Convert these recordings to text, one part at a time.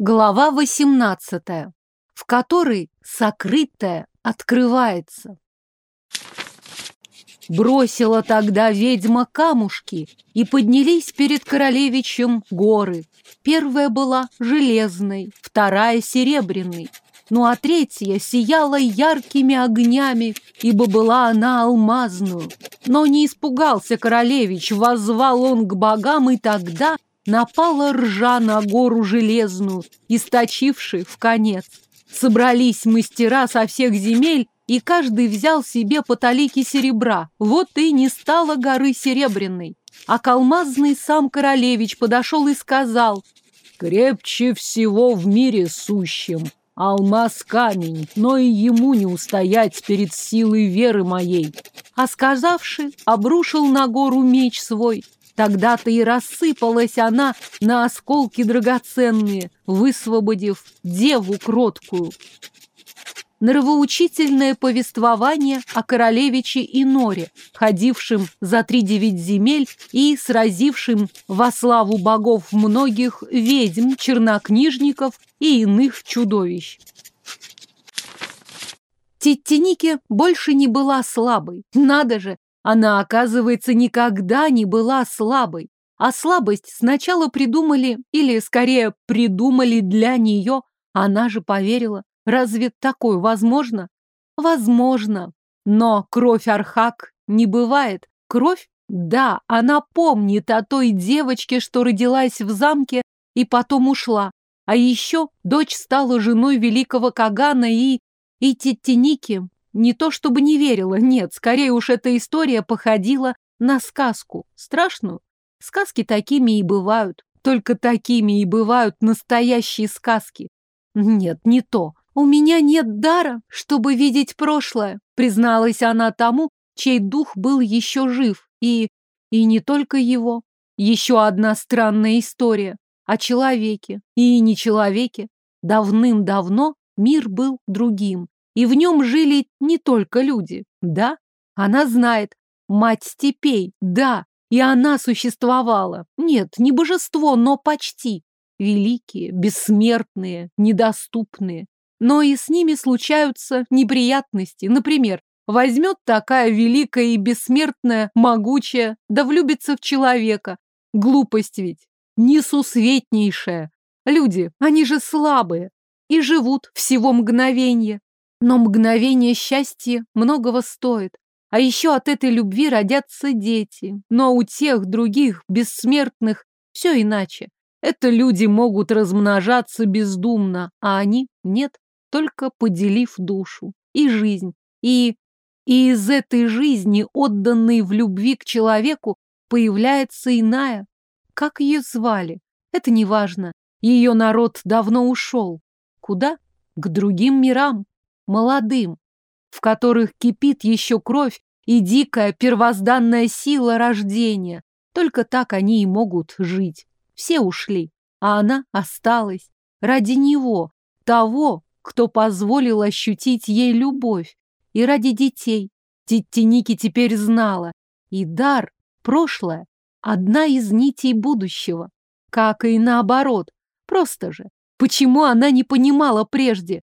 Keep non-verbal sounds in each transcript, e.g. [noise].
Глава 18, в которой сокрытое открывается. Бросила тогда ведьма камушки, и поднялись перед королевичем горы. Первая была железной, вторая серебряной, ну а третья сияла яркими огнями, ибо была она алмазную. Но не испугался королевич, воззвал он к богам, и тогда напала ржа на гору железную, источивший в конец. Собрались мастера со всех земель, и каждый взял себе по талике серебра. Вот и не стало горы серебряной. А калмазный сам королевич подошел и сказал, «Крепче всего в мире сущим, алмаз камень, но и ему не устоять перед силой веры моей». А сказавши, обрушил на гору меч свой, Тогда-то и рассыпалась она на осколки драгоценные, высвободив деву кроткую. Нравоучительное повествование о королевиче Иноре, ходившем за три девять земель и сразившим во славу богов многих ведьм, чернокнижников и иных чудовищ. Титтиники больше не была слабой. Надо же, она, оказывается, никогда не была слабой. А слабость сначала придумали, или, скорее, придумали для нее. Она же поверила. Разве такое возможно? Возможно. Но кровь Архак не бывает. Кровь? Да, она помнит о той девочке, что родилась в замке и потом ушла. А еще дочь стала женой великого Кагана и... И Титтиники не то чтобы не верила, нет, скорее уж эта история походила на сказку. Страшную? Сказки такими и бывают. Только такими и бывают настоящие сказки. Нет, не то. У меня нет дара, чтобы видеть прошлое, призналась она тому, чей дух был еще жив. И... и не только его. Еще одна странная история о человеке и не человеке. Давным-давно мир был другим и в нем жили не только люди. Да, она знает. Мать степей, да, и она существовала. Нет, не божество, но почти. Великие, бессмертные, недоступные. Но и с ними случаются неприятности. Например, возьмет такая великая и бессмертная, могучая, да влюбится в человека. Глупость ведь, несусветнейшая. Люди, они же слабые и живут всего мгновенье. Но мгновение счастья многого стоит. А еще от этой любви родятся дети. Но у тех других, бессмертных, все иначе. Это люди могут размножаться бездумно, а они нет, только поделив душу и жизнь. И, и из этой жизни, отданной в любви к человеку, появляется иная. Как ее звали? Это не важно. Ее народ давно ушел. Куда? К другим мирам молодым, в которых кипит еще кровь и дикая первозданная сила рождения. Только так они и могут жить. Все ушли, а она осталась. Ради него, того, кто позволил ощутить ей любовь. И ради детей. Титтиники теперь знала. И дар, прошлое, одна из нитей будущего. Как и наоборот. Просто же. Почему она не понимала прежде?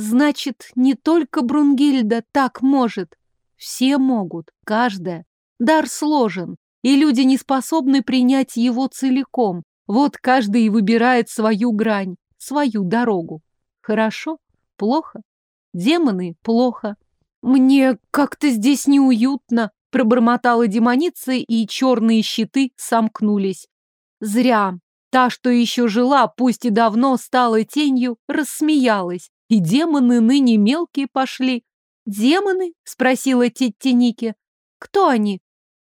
Значит, не только Брунгильда так может. Все могут, каждая. Дар сложен, и люди не способны принять его целиком. Вот каждый и выбирает свою грань, свою дорогу. Хорошо? Плохо? Демоны? Плохо. Мне как-то здесь неуютно, пробормотала демоница, и черные щиты сомкнулись. Зря. Та, что еще жила, пусть и давно стала тенью, рассмеялась. И демоны ныне мелкие пошли. Демоны? Спросила тетя Ники. Кто они?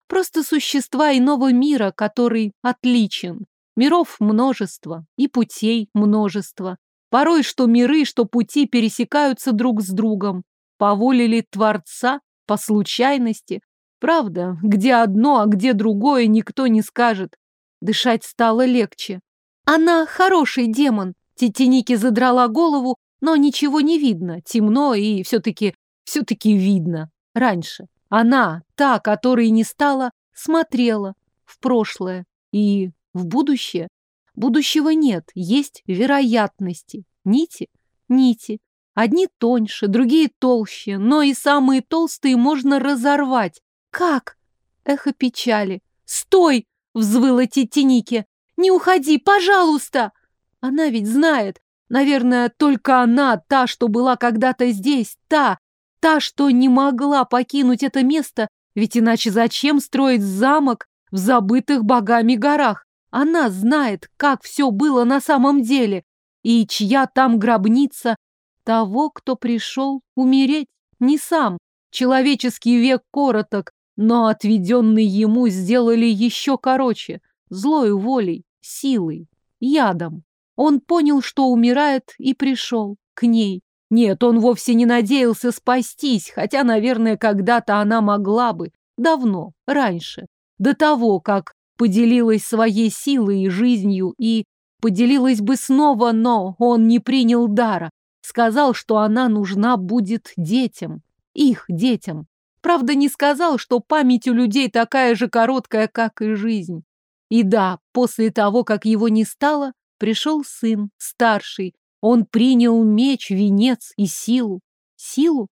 Просто существа иного мира, который отличен. Миров множество, и путей множество. Порой что миры, что пути пересекаются друг с другом. По воле ли Творца, по случайности. Правда, где одно, а где другое, никто не скажет. Дышать стало легче. Она хороший демон. Тетя задрала голову но ничего не видно, темно и все-таки, все-таки видно. Раньше. Она, та, которой не стала, смотрела в прошлое и в будущее. Будущего нет, есть вероятности. Нити? Нити. Одни тоньше, другие толще, но и самые толстые можно разорвать. Как? Эхо печали. «Стой!» — взвыла Титиники. «Не уходи, пожалуйста!» Она ведь знает. Наверное, только она, та, что была когда-то здесь, та, та, что не могла покинуть это место, ведь иначе зачем строить замок в забытых богами горах? Она знает, как все было на самом деле, и чья там гробница того, кто пришел умереть, не сам. Человеческий век короток, но отведенный ему сделали еще короче, злой волей, силой, ядом. Он понял, что умирает, и пришел к ней. Нет, он вовсе не надеялся спастись, хотя, наверное, когда-то она могла бы. Давно, раньше. До того, как поделилась своей силой и жизнью, и поделилась бы снова, но он не принял дара. Сказал, что она нужна будет детям. Их детям. Правда, не сказал, что память у людей такая же короткая, как и жизнь. И да, после того, как его не стало, пришел сын, старший. Он принял меч, венец и силу. Силу?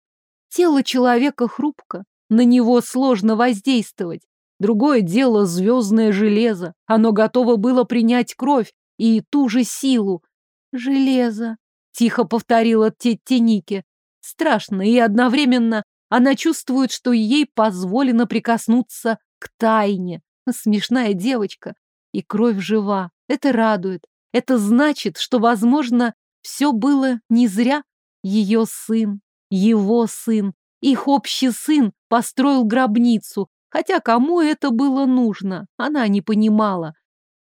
Тело человека хрупко, на него сложно воздействовать. Другое дело звездное железо. Оно готово было принять кровь и ту же силу. Железо, тихо повторила тетя Ники. Страшно и одновременно она чувствует, что ей позволено прикоснуться к тайне. Смешная девочка. И кровь жива. Это радует. Это значит, что, возможно, все было не зря. Ее сын, его сын, их общий сын построил гробницу. Хотя кому это было нужно, она не понимала.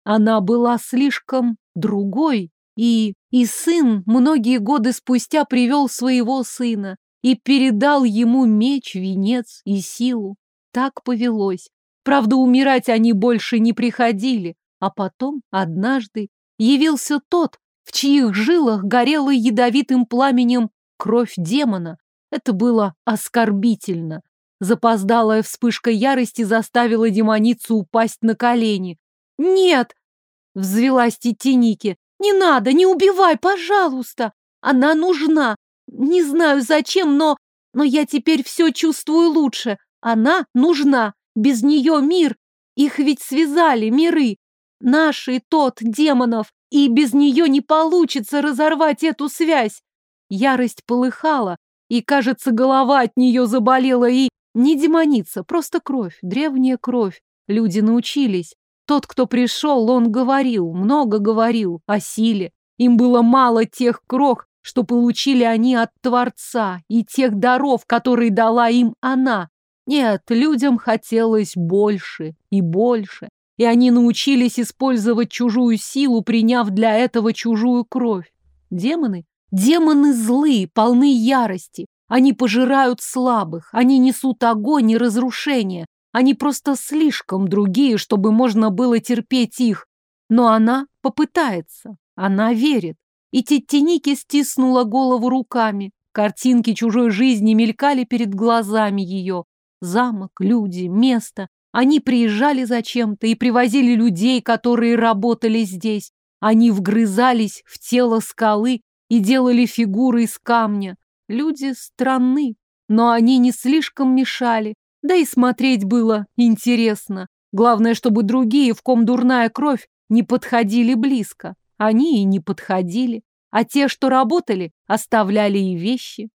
Она была слишком другой. И, и сын многие годы спустя привел своего сына и передал ему меч, венец и силу. Так повелось. Правда, умирать они больше не приходили. А потом, однажды, явился тот, в чьих жилах горела ядовитым пламенем кровь демона. Это было оскорбительно. Запоздалая вспышка ярости заставила демоницу упасть на колени. «Нет!» — взвелась Титиники. «Не надо, не убивай, пожалуйста! Она нужна! Не знаю зачем, но... Но я теперь все чувствую лучше. Она нужна. Без нее мир. Их ведь связали, миры. Наши, тот, демонов. И без нее не получится разорвать эту связь. Ярость полыхала, и, кажется, голова от нее заболела, и... Не демоница, просто кровь, древняя кровь. Люди научились. Тот, кто пришел, он говорил, много говорил о силе. Им было мало тех крох, что получили они от Творца и тех даров, которые дала им она. Нет, людям хотелось больше и больше, и они научились использовать чужую силу, приняв для этого чужую кровь. Демоны? Демоны злые, полны ярости. Они пожирают слабых, они несут огонь и разрушение. Они просто слишком другие, чтобы можно было терпеть их. Но она попытается, она верит. И Титтиники стиснула голову руками. Картинки чужой жизни мелькали перед глазами ее. Замок, люди, место. Они приезжали зачем-то и привозили людей, которые работали здесь. Они вгрызались в тело скалы и делали фигуры из камня. Люди странны, но они не слишком мешали. Да и смотреть было интересно. Главное, чтобы другие, в ком дурная кровь, не подходили близко. Они и не подходили, а те, что работали, оставляли и вещи.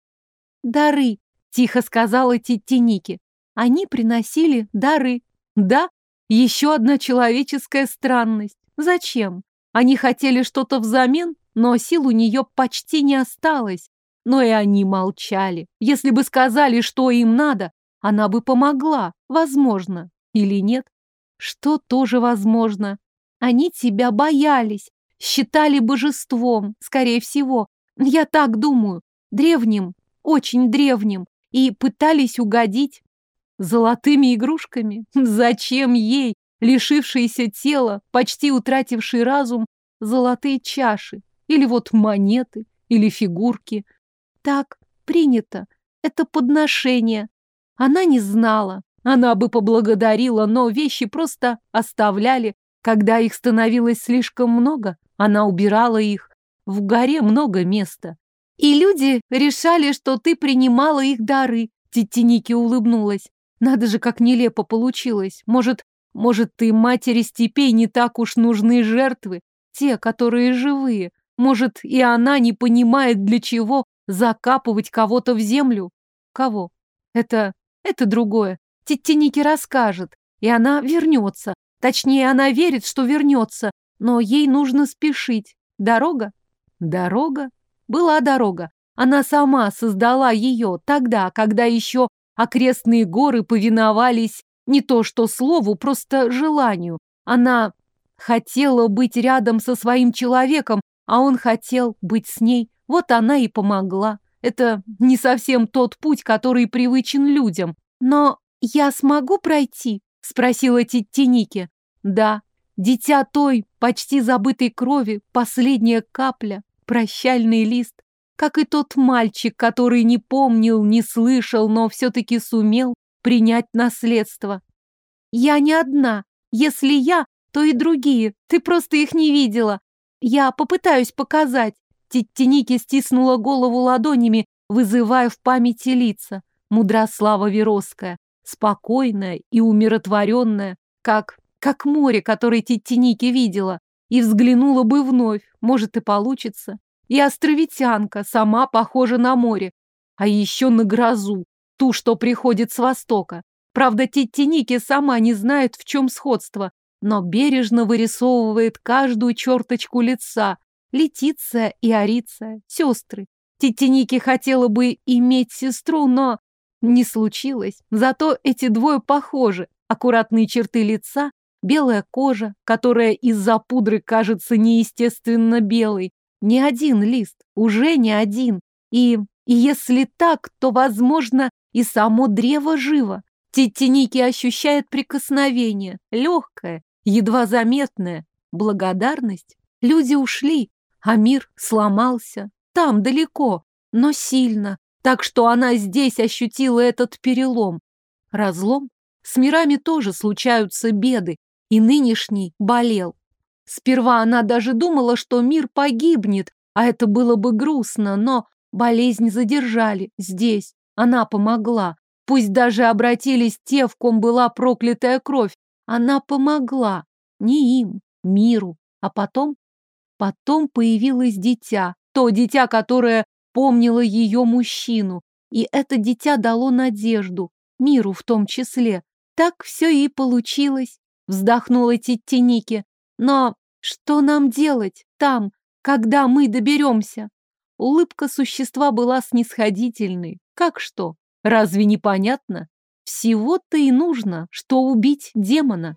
«Дары», — тихо сказала Титиники. «Они приносили дары. Да, еще одна человеческая странность. Зачем? Они хотели что-то взамен, но сил у нее почти не осталось. Но и они молчали. Если бы сказали, что им надо, она бы помогла, возможно, или нет. Что тоже возможно. Они тебя боялись, считали божеством, скорее всего. Я так думаю. Древним, очень древним. И пытались угодить золотыми игрушками. [laughs] Зачем ей, лишившейся тела, почти утратившей разум, золотые чаши? Или вот монеты, или фигурки? Так принято. Это подношение. Она не знала. Она бы поблагодарила, но вещи просто оставляли, Когда их становилось слишком много, она убирала их. В горе много места. И люди решали, что ты принимала их дары. Тетя улыбнулась. Надо же, как нелепо получилось. Может, может, ты матери степей не так уж нужны жертвы, те, которые живые. Может, и она не понимает, для чего закапывать кого-то в землю. Кого? Это... это другое. Тетя расскажет, и она вернется. Точнее, она верит, что вернется, но ей нужно спешить. Дорога? Дорога? Была дорога. Она сама создала ее тогда, когда еще окрестные горы повиновались не то что слову, просто желанию. Она хотела быть рядом со своим человеком, а он хотел быть с ней. Вот она и помогла. Это не совсем тот путь, который привычен людям. Но я смогу пройти? Спросила Титтиники. Да, дитя той, почти забытой крови, последняя капля, прощальный лист. Как и тот мальчик, который не помнил, не слышал, но все-таки сумел принять наследство. Я не одна. Если я, то и другие. Ты просто их не видела. Я попытаюсь показать. Титтиники стиснула голову ладонями, вызывая в памяти лица. Мудрослава Вероская, спокойная и умиротворенная, как, как море, которое Титтиники видела, и взглянула бы вновь, может и получится. И островитянка сама похожа на море, а еще на грозу, ту, что приходит с востока. Правда, Титтиники сама не знает, в чем сходство, но бережно вырисовывает каждую черточку лица. Летиция и Ариция, сестры. Титтиники хотела бы иметь сестру, но не случилось. Зато эти двое похожи. Аккуратные черты лица, белая кожа, которая из-за пудры кажется неестественно белой. Не один лист, уже не один. И, и если так, то, возможно, и само древо живо. Титтиники ощущает прикосновение, легкое, едва заметное, благодарность. Люди ушли, а мир сломался. Там, далеко, но сильно, так что она здесь ощутила этот перелом. Разлом? С мирами тоже случаются беды, и нынешний болел. Сперва она даже думала, что мир погибнет, а это было бы грустно, но болезнь задержали здесь. Она помогла. Пусть даже обратились те, в ком была проклятая кровь. Она помогла. Не им, миру. А потом? Потом появилось дитя. То дитя, которое помнило ее мужчину. И это дитя дало надежду. Миру в том числе. Так все и получилось. Вздохнула Титтиники. Но что нам делать там, когда мы доберемся? Улыбка существа была снисходительной. Как что? Разве не понятно? Всего-то и нужно, что убить демона.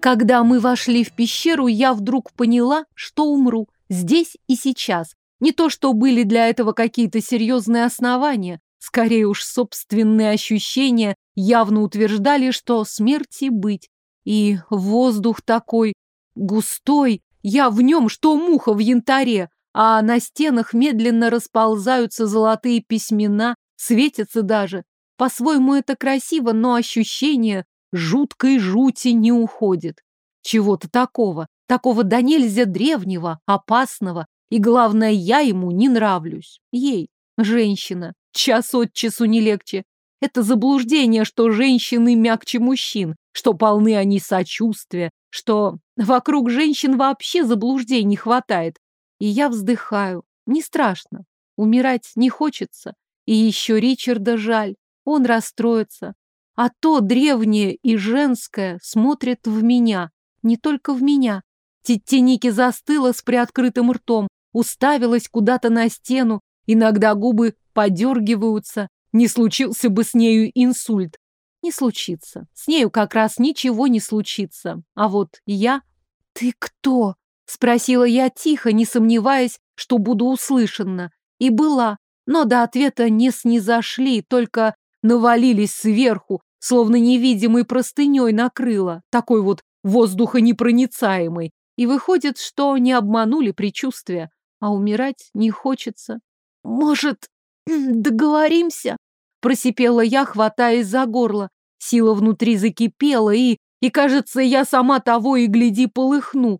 Когда мы вошли в пещеру, я вдруг поняла, что умру здесь и сейчас. Не то, что были для этого какие-то серьезные основания, скорее уж собственные ощущения явно утверждали, что смерти быть. И воздух такой густой, я в нем, что муха в янтаре, а на стенах медленно расползаются золотые письмена, светятся даже. По-своему это красиво, но ощущение жуткой жути не уходит. Чего-то такого, такого до нельзя древнего, опасного, и, главное, я ему не нравлюсь. Ей, женщина, час от часу не легче. Это заблуждение, что женщины мягче мужчин, что полны они сочувствия, что вокруг женщин вообще заблуждений хватает. И я вздыхаю. Не страшно. Умирать не хочется. И еще Ричарда жаль. Он расстроится. А то древнее и женское смотрит в меня. Не только в меня. Титтиники застыла с приоткрытым ртом, уставилась куда-то на стену. Иногда губы подергиваются. Не случился бы с нею инсульт. Не случится. С нею как раз ничего не случится. А вот я... «Ты кто?» — спросила я тихо, не сомневаясь, что буду услышана. И была, но до ответа не снизошли, только навалились сверху, словно невидимой простыней накрыло, такой вот воздухонепроницаемый. И выходит, что не обманули предчувствия, а умирать не хочется. Может, договоримся?» Просипела я, хватаясь за горло. Сила внутри закипела, и, и, кажется, я сама того и гляди полыхну.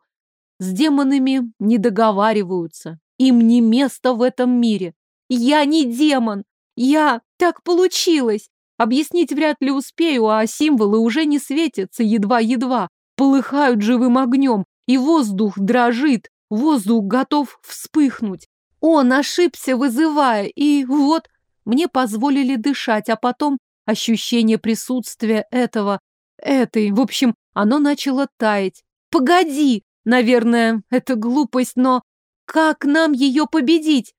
С демонами не договариваются. Им не место в этом мире. Я не демон. Я... Так получилось. Объяснить вряд ли успею, а символы уже не светятся едва-едва. Полыхают живым огнем, и воздух дрожит, воздух готов вспыхнуть. Он ошибся, вызывая, и вот мне позволили дышать, а потом ощущение присутствия этого, этой, в общем, оно начало таять. Погоди! Наверное, это глупость, но как нам ее победить?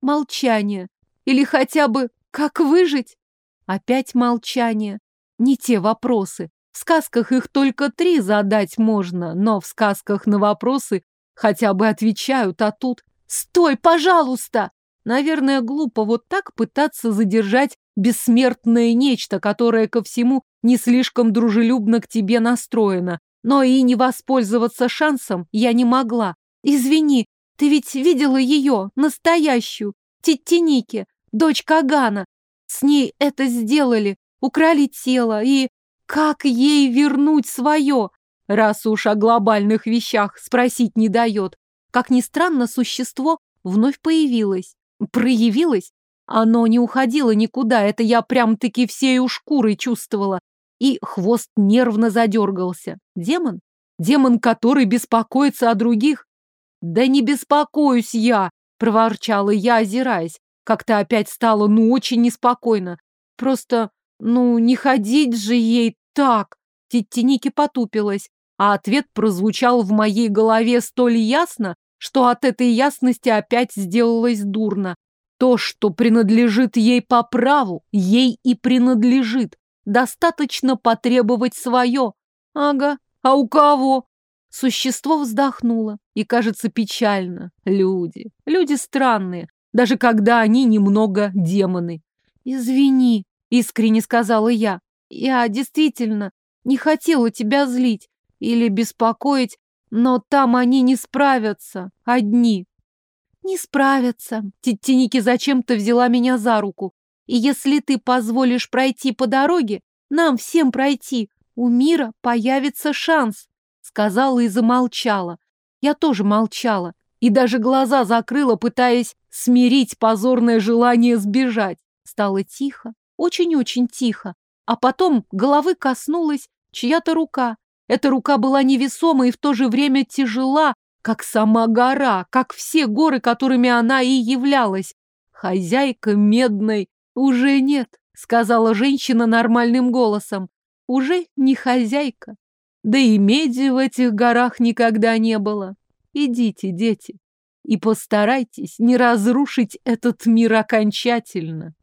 Молчание. Или хотя бы как выжить? Опять молчание. Не те вопросы. В сказках их только три задать можно, но в сказках на вопросы хотя бы отвечают, а тут «Стой, пожалуйста!» Наверное, глупо вот так пытаться задержать бессмертное нечто, которое ко всему не слишком дружелюбно к тебе настроено. Но и не воспользоваться шансом я не могла. Извини, ты ведь видела ее, настоящую, Титтиники, дочь Кагана. С ней это сделали, украли тело, и как ей вернуть свое? Раз уж о глобальных вещах спросить не дает. Как ни странно, существо вновь появилось. Проявилось? Оно не уходило никуда, это я прям-таки всею шкурой чувствовала. И хвост нервно задергался. Демон? Демон, который беспокоится о других? Да не беспокоюсь я, проворчала я, озираясь. Как-то опять стало, ну, очень неспокойно. Просто, ну, не ходить же ей так. Титтиники потупилась, а ответ прозвучал в моей голове столь ясно, что от этой ясности опять сделалось дурно. То, что принадлежит ей по праву, ей и принадлежит. Достаточно потребовать свое. Ага, а у кого? Существо вздохнуло и, кажется, печально. Люди. Люди странные, даже когда они немного демоны. «Извини», — искренне сказала я. «Я действительно не хотела тебя злить или беспокоить, но там они не справятся, одни. Не справятся. Титтиники зачем-то взяла меня за руку. И если ты позволишь пройти по дороге, нам всем пройти, у мира появится шанс, сказала и замолчала. Я тоже молчала и даже глаза закрыла, пытаясь смирить позорное желание сбежать. Стало тихо, очень-очень тихо, а потом головы коснулась чья-то рука. Эта рука была невесома и в то же время тяжела, как сама гора, как все горы, которыми она и являлась. Хозяйка медной уже нет, сказала женщина нормальным голосом. Уже не хозяйка. Да и меди в этих горах никогда не было. Идите, дети, и постарайтесь не разрушить этот мир окончательно.